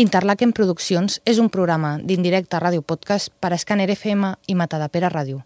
Interlaken Produccions és un programa d'indirecte ràdio podcast per a Scanner FM i Matadepera Ràdio.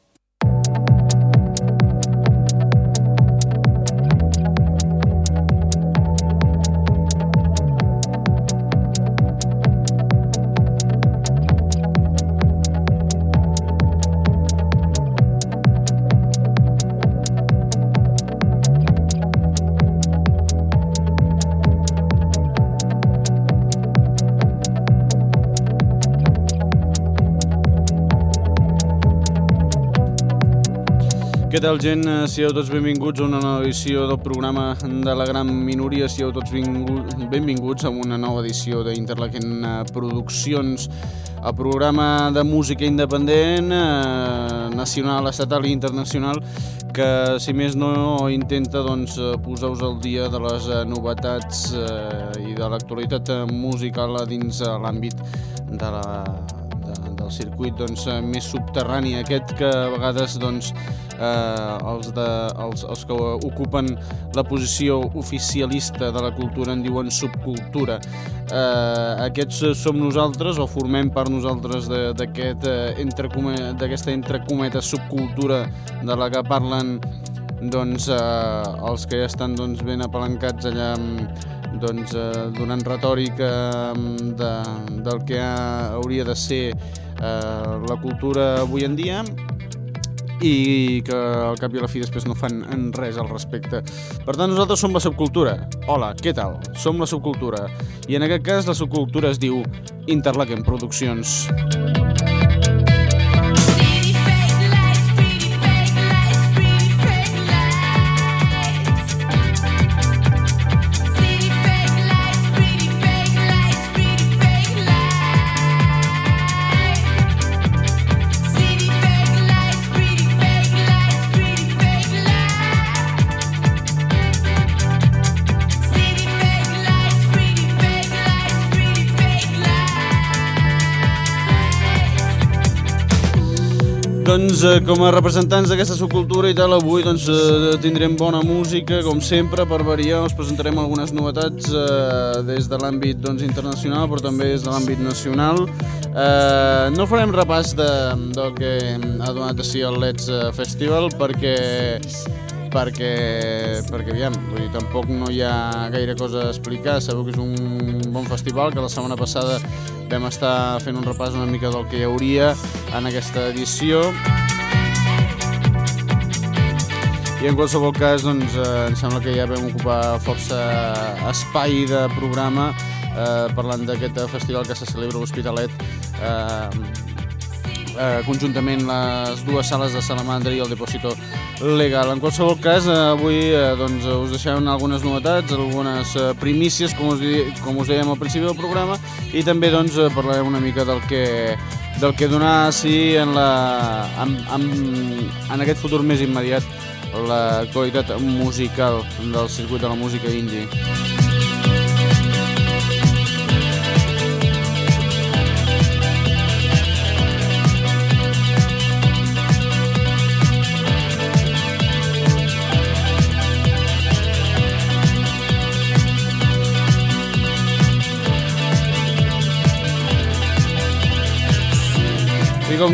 Tal, gent? Eh, Sigueu tots benvinguts a una nova edició del programa de la gran minoria. Sigueu tots benvinguts a una nova edició d'Interlaken eh, Produccions, el programa de música independent, eh, nacional, estatal i internacional, que, si més no, intenta doncs, eh, posar-vos al dia de les novetats eh, i de l'actualitat musical dins l'àmbit de la del circuit doncs, més subterrani, aquest que a vegades doncs, eh, els, de, els, els que ocupen la posició oficialista de la cultura en diuen subcultura. Eh, aquests som nosaltres o formem part nosaltres d'aquesta aquest, eh, entre cometes subcultura de la que parlen doncs, eh, els que ja estan doncs, ben apalancats allà doncs, eh, donant retòrica de, del que ha, hauria de ser eh, la cultura avui en dia i que al cap i a la fi després no fan en res al respecte. Per tant, nosaltres som la subcultura. Hola, què tal? Som la subcultura. I en aquest cas la subcultura es diu Interlaken Produccions. Música Doncs eh, com a representants d'aquesta subcultura i tal, avui doncs, eh, tindrem bona música, com sempre, per variar us presentarem algunes novetats eh, des de l'àmbit doncs, internacional, però també des de l'àmbit nacional. Eh, no farem repàs de, del que ha donat a si el Let's Festival, perquè perquè, perquè aviam, vull dir, tampoc no hi ha gaire cosa a explicar. Sabeu que és un bon festival, que la setmana passada vam estar fent un repàs una mica del que hi hauria en aquesta edició. I en qualsevol cas, doncs, eh, em sembla que ja vam ocupar força espai de programa eh, parlant d'aquest festival que se celebra a l'Hospitalet eh, eh, conjuntament les dues sales de Salamandra i el Depósito Legal. En qualsevol cas, eh, avui eh, doncs, us deixem algunes novetats, algunes eh, primícies, com us, com us dèiem al principi del programa, i també doncs, eh, parlarem una mica del que, del que donar sí, en, la, en, en, en aquest futur més immediat la qualitat musical del circuit de la música indie.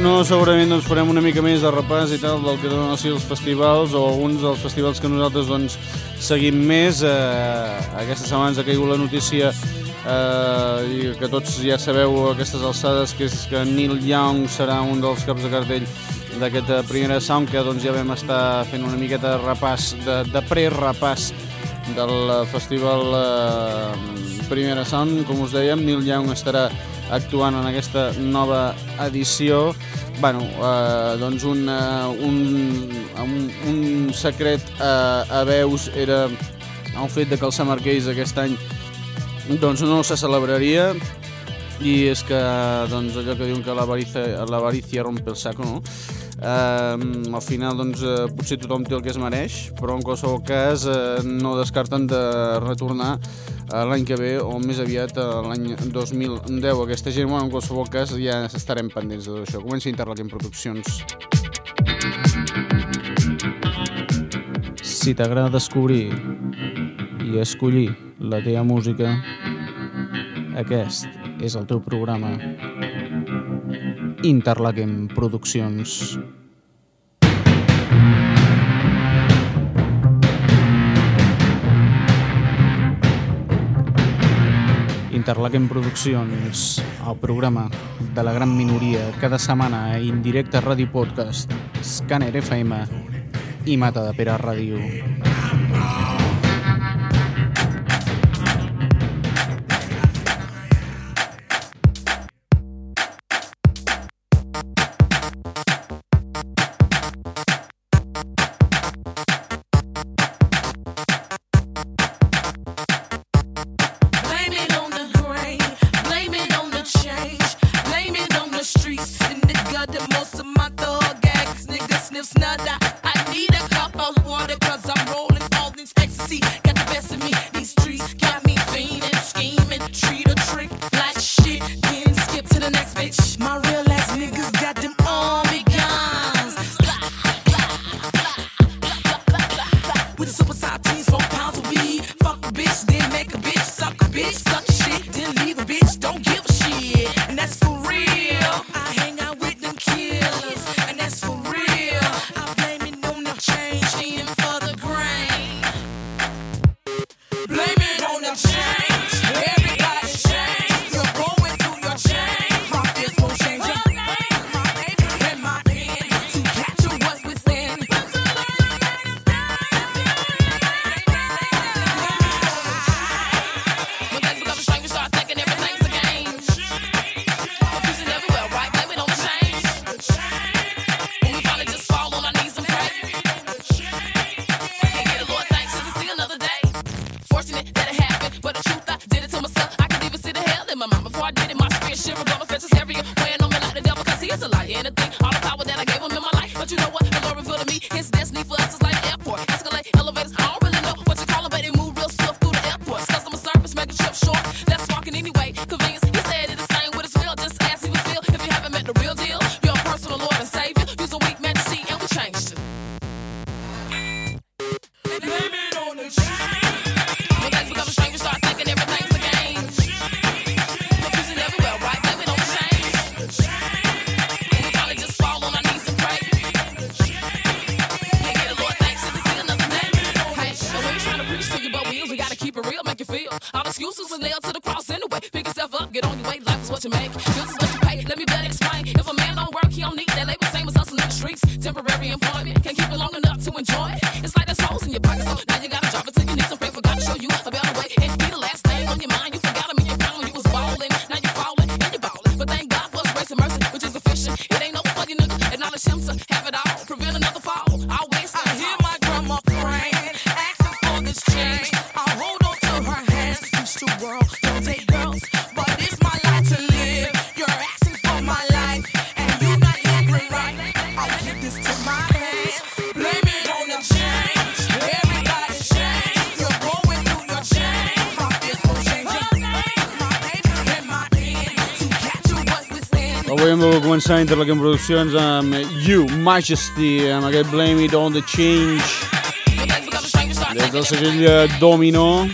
No, segurament doncs, farem una mica més de repàs i tal del que donen així els festivals o alguns dels festivals que nosaltres doncs, seguim més. Eh, aquesta setmana ens ha caigut la notícia eh, i que tots ja sabeu aquestes alçades que és que Neil Young serà un dels caps de cartell d'aquesta primera sound que doncs, ja vam estar fent una miqueta de repàs, de, de pre-repàs del festival eh, Primera Sound. Com us dèiem, Neil Young estarà actuant en aquesta nova edició. bueno, eh, doncs un, uh, un, un, un secret uh, a veus era el fet de que el Summer Gaze aquest any doncs no se celebraria i és que doncs, allò que diuen que l'avarícia rompe el saco, no? Eh, al final doncs, eh, potser tothom té el que es mereix, però en qualsevol cas eh, no descarten de retornar eh, l'any que ve o més aviat eh, l'any 2010. Aquesta gent, bueno, en qualsevol cas ja estarem pendents de tot això. Comença Interlaken Produccions. Si t'agrada descobrir i escollir la teva música, aquest és el teu programa Interlaquem Produccions. Interlaquem Produccions, el programa de la gran minoria, cada setmana a Indirecte Ràdio Podcast, Scanner FM i Mata de Pere Ràdio. Començar Interlaken Produccions amb You, Majesty, amb aquest Blame It On The Change. Des del segell Domino.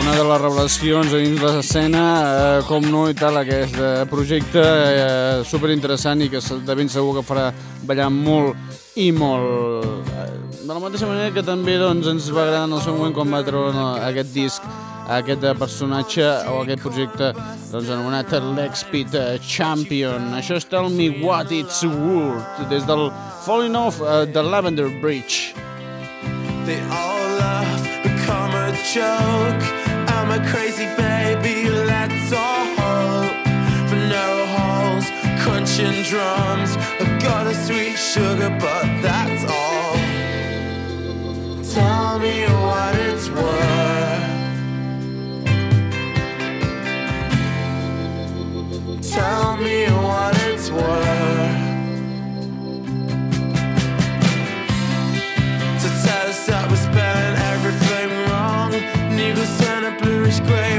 Una de les revelacions dins l'escena eh, com no i tal aquest eh, projecte eh, superinteressant i que de ben segur que farà ballar molt i molt eh, de la mateixa manera que també doncs, ens va agradar en el seu moment quan va treure aquest disc aquest personatge o aquest projecte doncs, anomenat l'Expit Champion. Això és Tell Me What It's Worth, des del Falling Off uh, Lavender Bridge. They all laugh, become a joke I'm a crazy baby, let's all hope For narrow holes, crunching drums I got a sweet sugar, but that's all Tell me what it's worth tell me what it's worth. So tell us that we're spelling everything wrong. Needles turn a bluish grey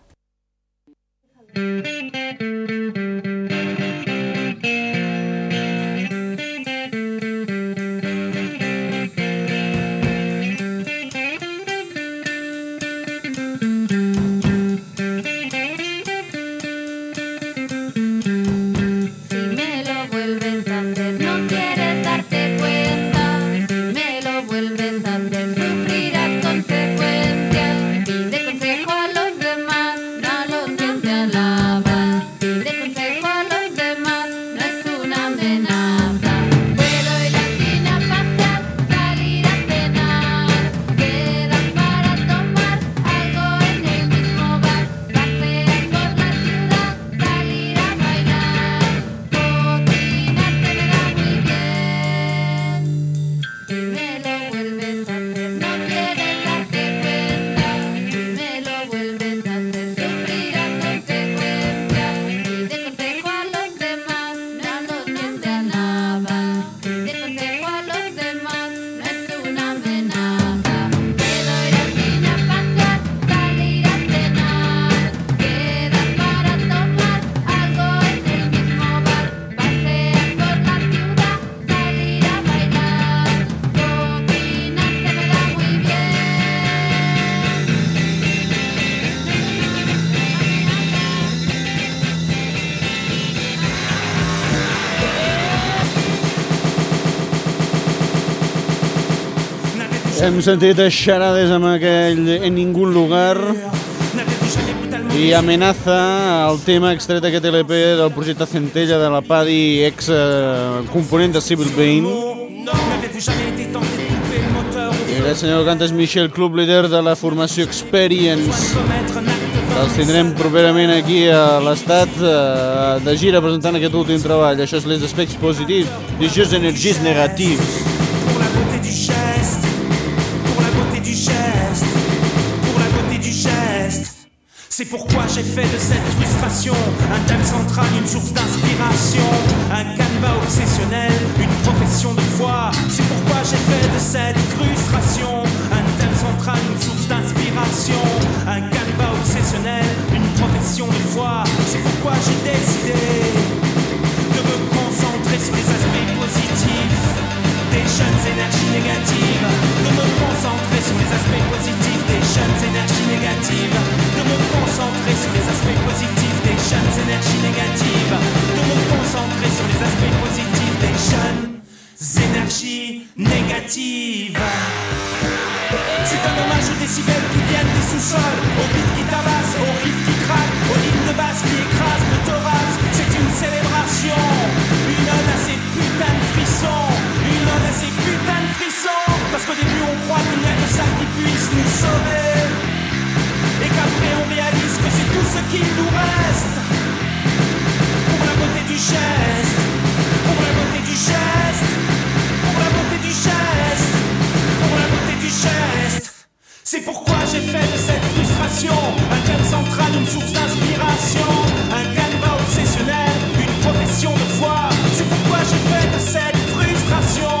Hem sentit xarades amb aquell En ningún lugar i amenaza el tema extret d'aquest LP del projecte Centella de la Padi, ex eh, component de Civil Bean. I aquest senyor que canta és Michel Club, líder de la formació Experience. Els tindrem properament aquí a l'estat eh, de gira presentant aquest últim treball. Això és les aspectes positius i això és energies negatives. C'est pourquoi j'ai fait de cette frustration un thème central, une source d'inspiration, un canevas obsessionnel, une profession de foi. C'est pourquoi j'ai fait de cette frustration un thème central, une source d'inspiration, un canevas obsessionnel, une profession de foi. C'est pourquoi j'ai décidé de me concentrer sur les aspects positifs des jeunes énergies négatives, de me concentrer sur les aspects positifs des jeunes énergies négatives, de me concentrer sur les aspects positifs des jeunes énergies négatives, de me concentrer sur les aspects positifs des jeunes énergies négatives. C'est un hommage aux décibels qui viennent des sous-sols, aux beats qui tabassent, aux riffs qui craquent, aux lignes de basse qui écrasent le thorax. C'est une célébration, une ode à ces putains de frissons, qu'il n'y a que ça qui puisse nous sauver, et qu'après on réalise que c'est tout ce qu'il nous reste. Pour la beauté du geste, pour la beauté du geste, pour la beauté du geste, pour la beauté du geste. C'est pourquoi j'ai fait de cette frustration un thème central, une source d'inspiration, un canevas obsessionnel, une profession de foi. C'est pourquoi j'ai fait de cette frustration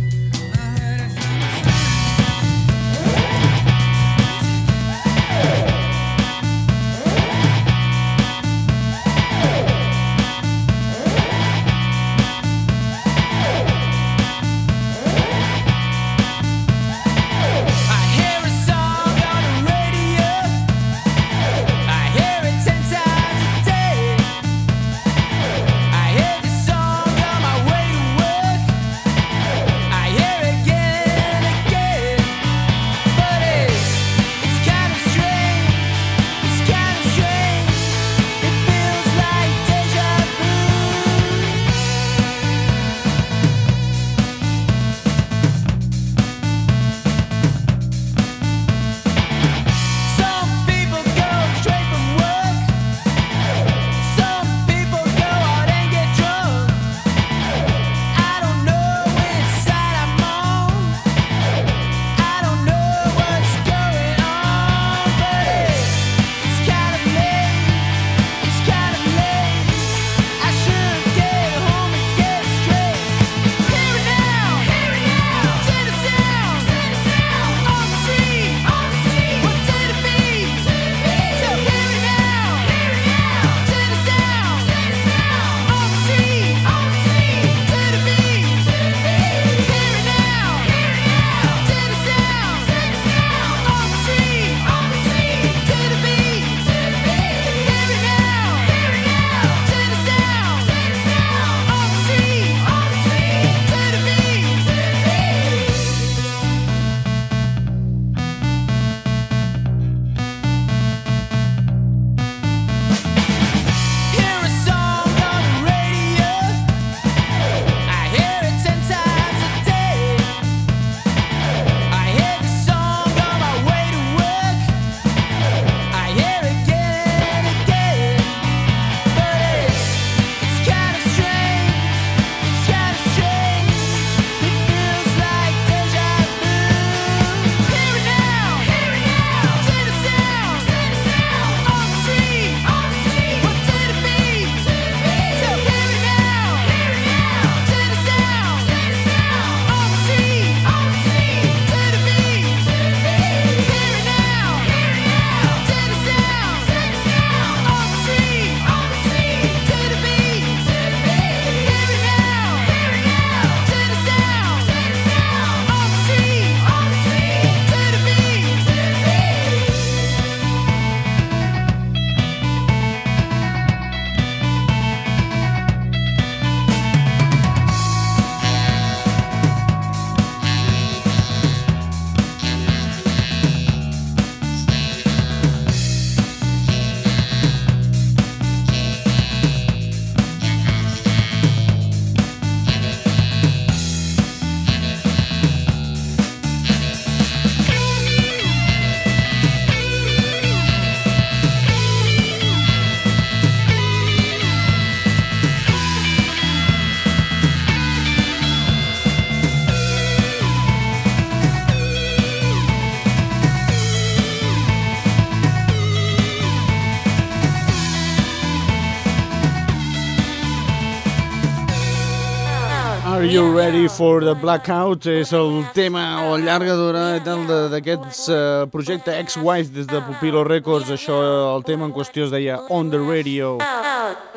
Ready for the Blackout és el tema o llarga durada d'aquest eh, projecte Ex-Wife des de Pupilo Records. Això, el tema en qüestió es deia On the Radio.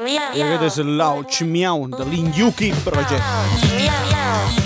I aquest és el Lauch Miau de l'Inyuki Project. Miau, miau.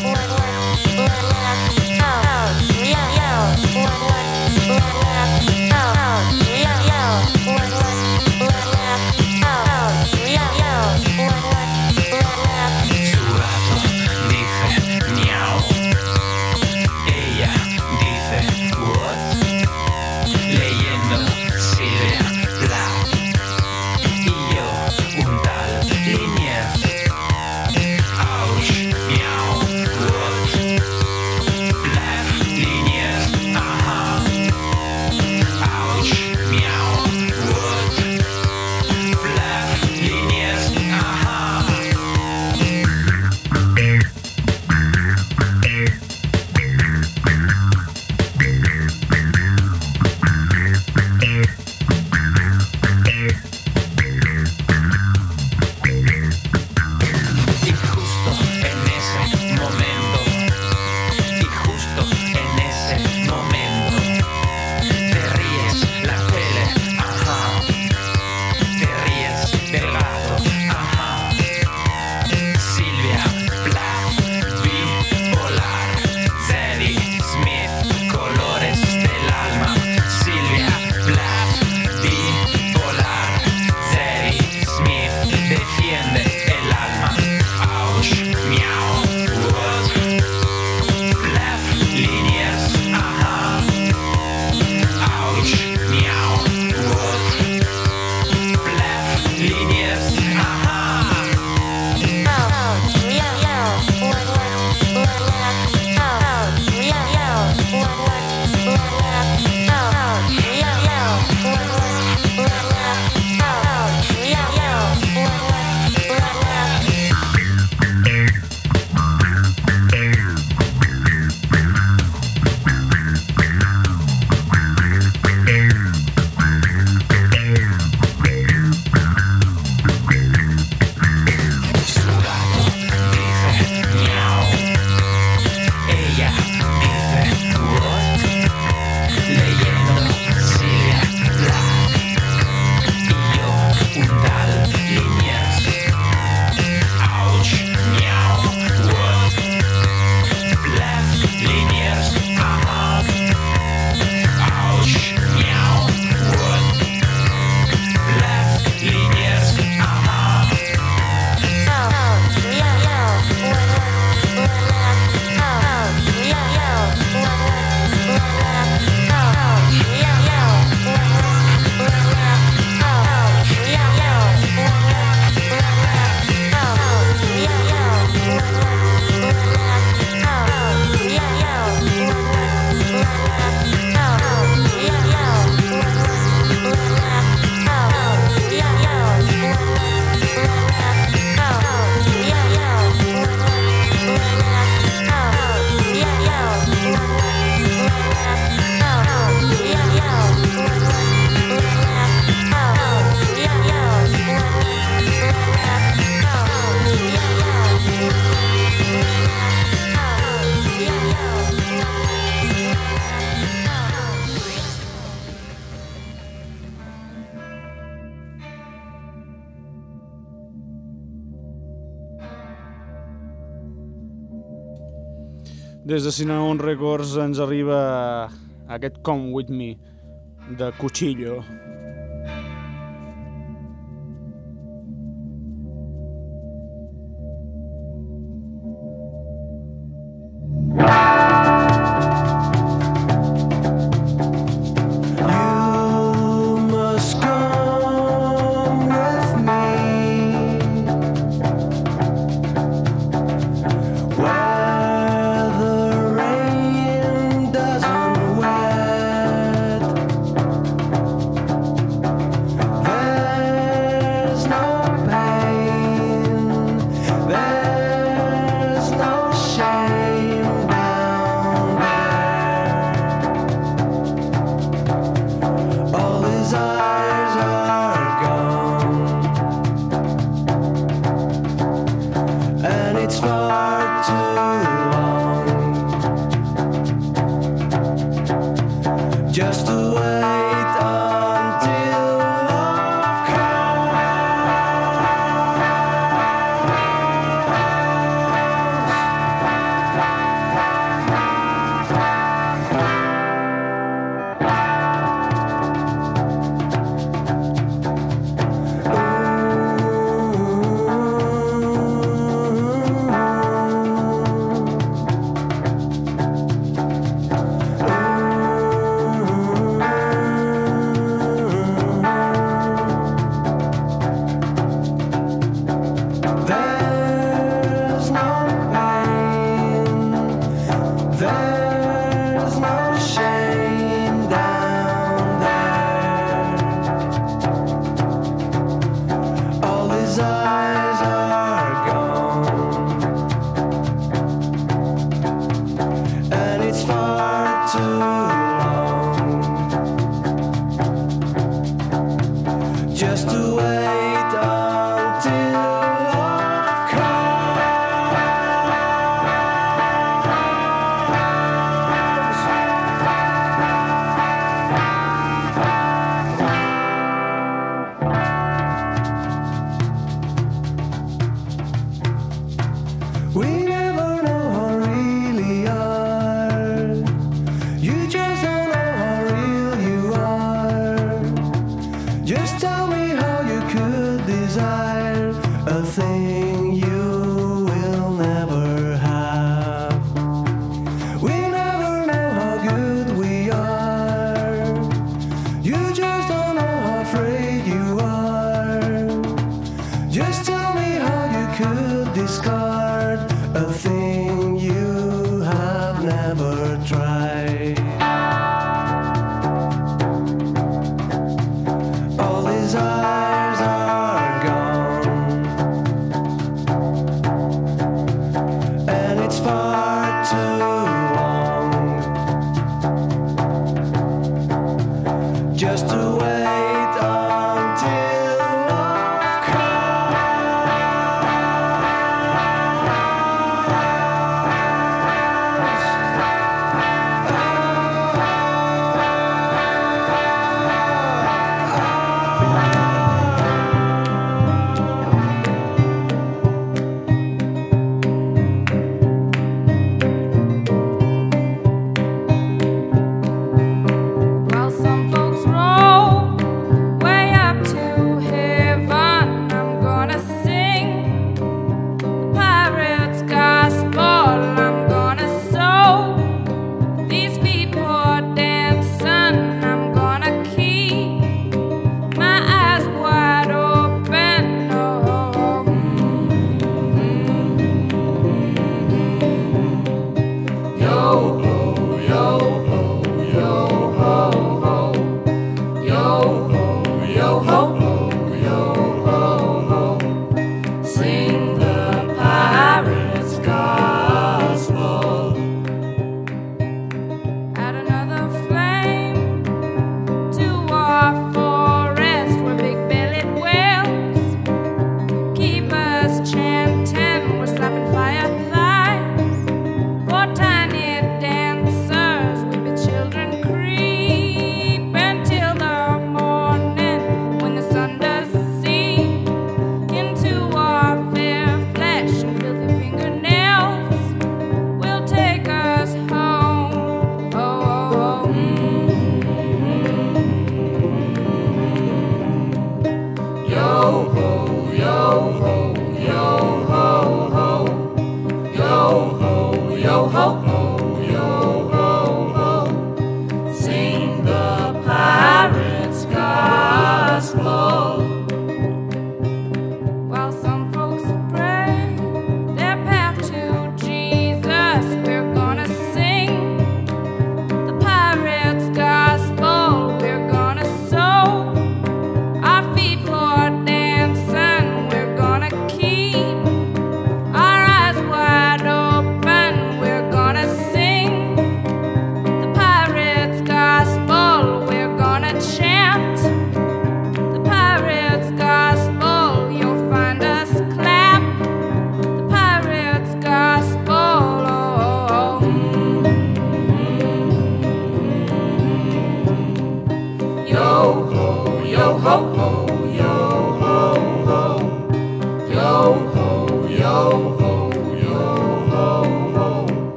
Des de un Records ens arriba aquest Come With Me de Cuchillo.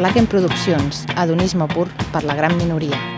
Interlaken Produccions, adonisme pur per la gran minoria.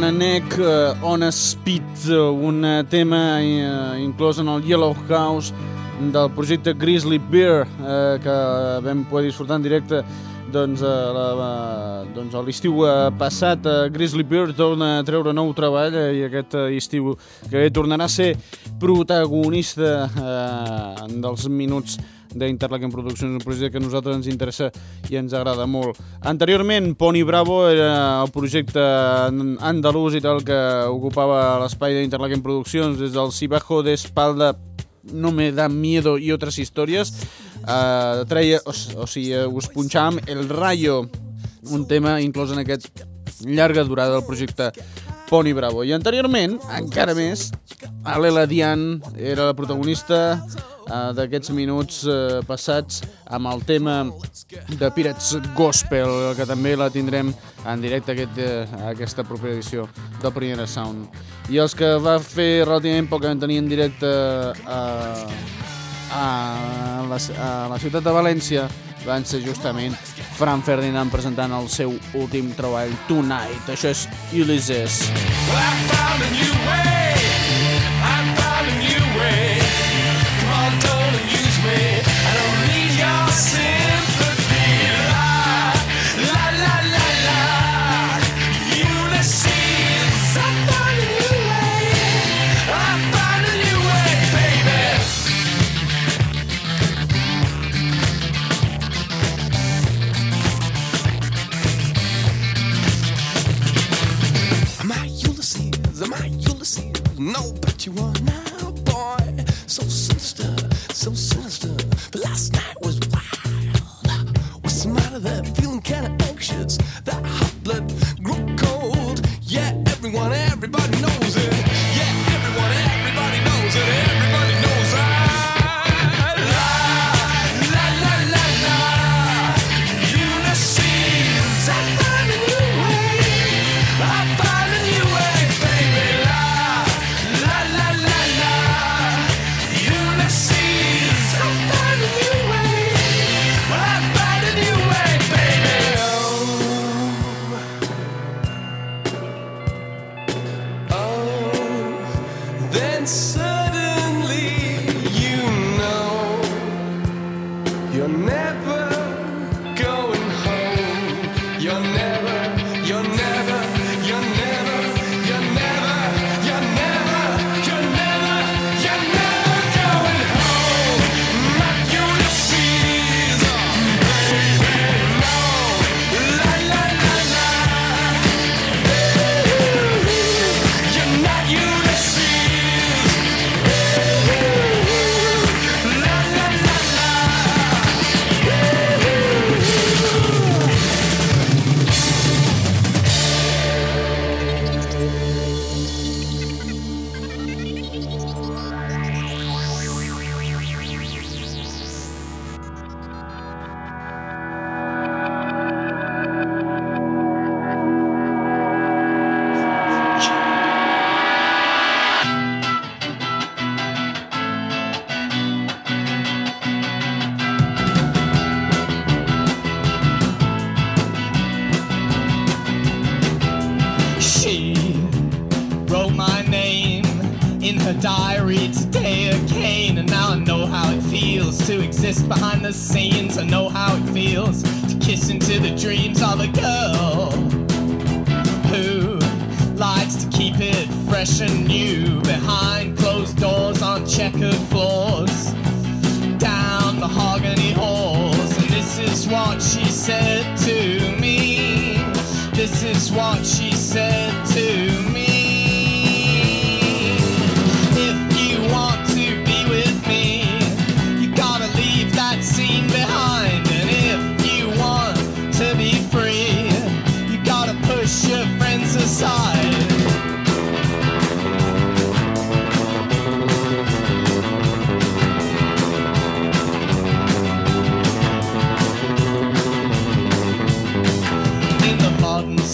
On a Neck, eh, On a Speed, eh, un eh, tema eh, inclòs en el Yellow House del projecte Grizzly Bear, eh, que vam poder disfrutar en directe doncs, la, a- doncs a l'estiu eh, passat eh, Grizzly Bear torna a treure nou treball eh, i aquest estiu que tornarà a ser protagonista eh, dels minuts d'Interlaken Productions, un projecte que a nosaltres ens interessa i ens agrada molt. Anteriorment, Pony Bravo era el projecte andalús i tal que ocupava l'espai d'Interlaken Productions des del Cibajo de Espalda no me da miedo i altres històries uh, treia, o, o sigui, us punxàvem El Rayo un tema inclòs en aquest llarga durada del projecte Pony Bravo i anteriorment, encara més Alela Dian era la protagonista d'aquests minuts uh, passats amb el tema de Pirates Gospel que també la tindrem en directe aquest, uh, aquesta propera edició del Primera Sound. I els que va fer relativament poc que vam tenir en directe uh, a, la, a la ciutat de València van ser justament Fran Ferdinand presentant el seu últim treball Tonight, això és Ulysses. Well, a.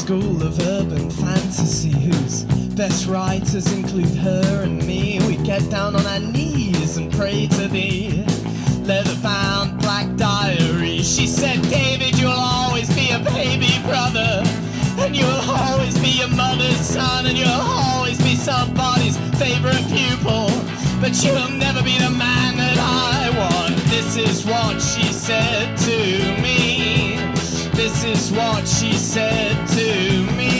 school of urban fantasy whose best writers include her and me. We get down on our knees and pray to thee. Leather bound black diary. She said, David, you'll always be a baby brother. And you'll always be your mother's son. And you'll always be somebody's favorite pupil. But you'll never be the man that I want. This is what she said to me. This is what she said to me.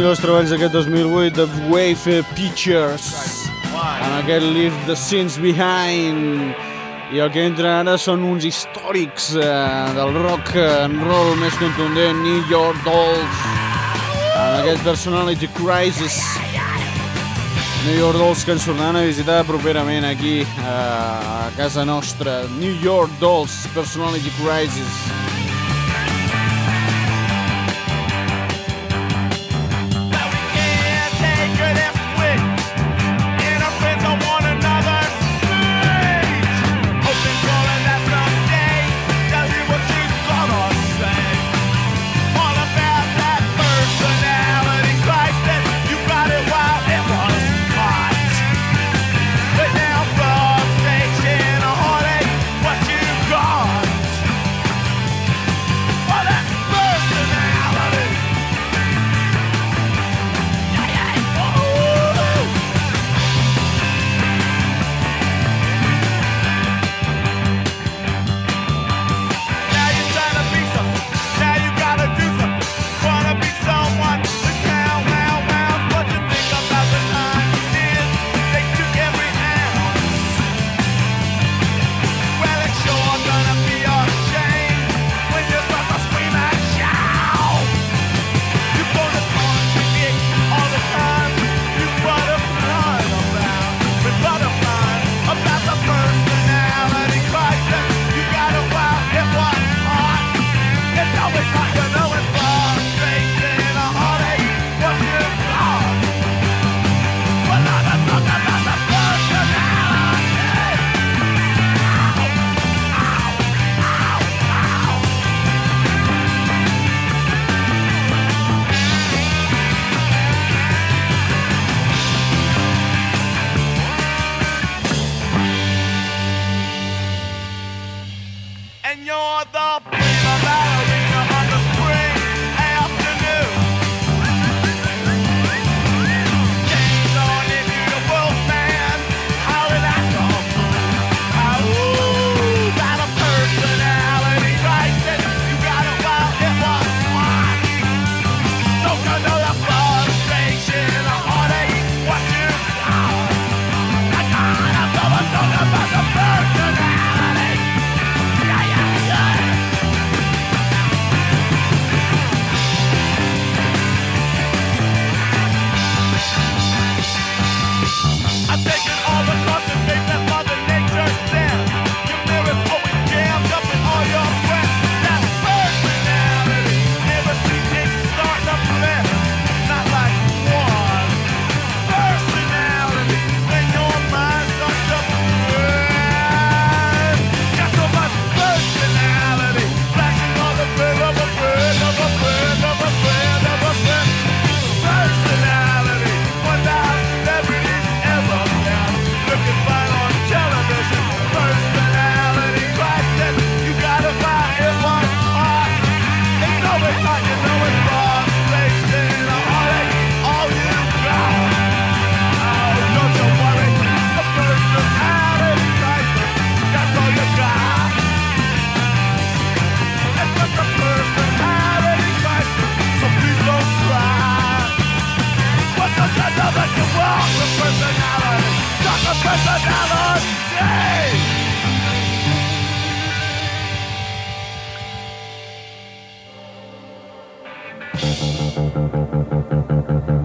millors treballs d'aquest 2008 de Wave Pictures. Amb aquest Leave the Sins Behind. I el que entra ara són uns històrics eh, del rock and roll més contundent New York Dolls. Amb aquest Personality Crisis. New York Dolls que ens tornaran a visitar properament aquí eh, a casa nostra. New York Dolls Personality Crisis.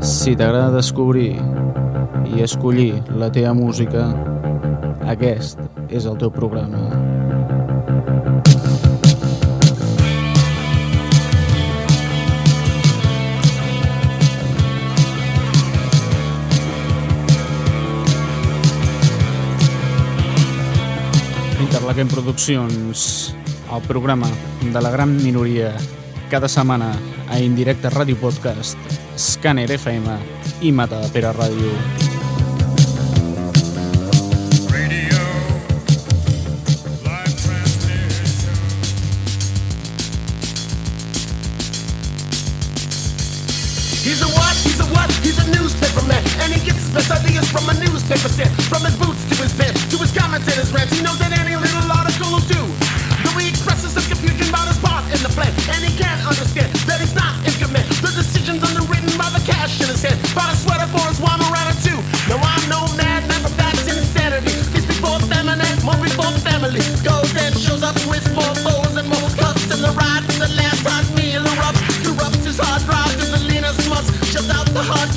Si t'agrada descobrir i escollir la teva música, aquest és el teu programa. Interlaquem Produccions, el programa de la gran minoria, cada setmana a Indirecte Ràdio Podcast, Scanner FM i Mata de Pere Ràdio. A what? A what? He's man. And he gets ideas from a newspaper stand. From his boots to his pants, to his comments and his rants. He knows that article will do. Though he expresses some confusion about his part in the plan. And he can't understand that he's not in command. The decision's underwritten by the cash in his hand. Bought a sweater for his Wamarana too. No, I'm no madman, but that's insanity. Feast before famine and more before family. Goes and shows up with more bows and more cups. And the ride for the last hot meal erupts. Corrupts his hard drive to the leanest months. Shells out the hard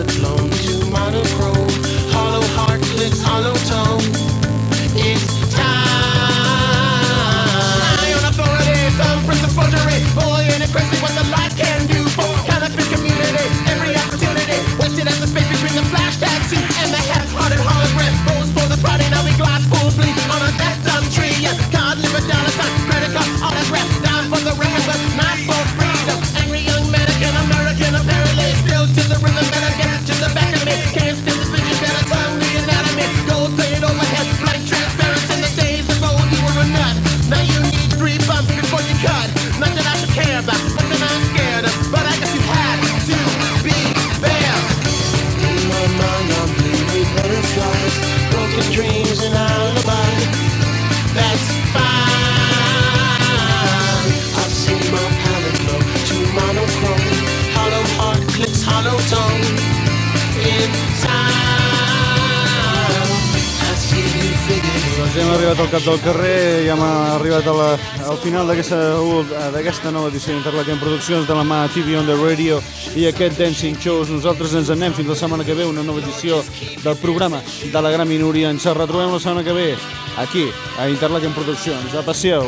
alone d'aquesta d'aquesta nova edició d'Interlaquem Produccions de la mà TV on the Radio i aquest Dancing Shows. Nosaltres ens anem fins la setmana que ve, una nova edició del programa de la Gran Minoria. Ens retrobem la setmana que ve aquí, a Interlaquem Produccions. Aprecieu.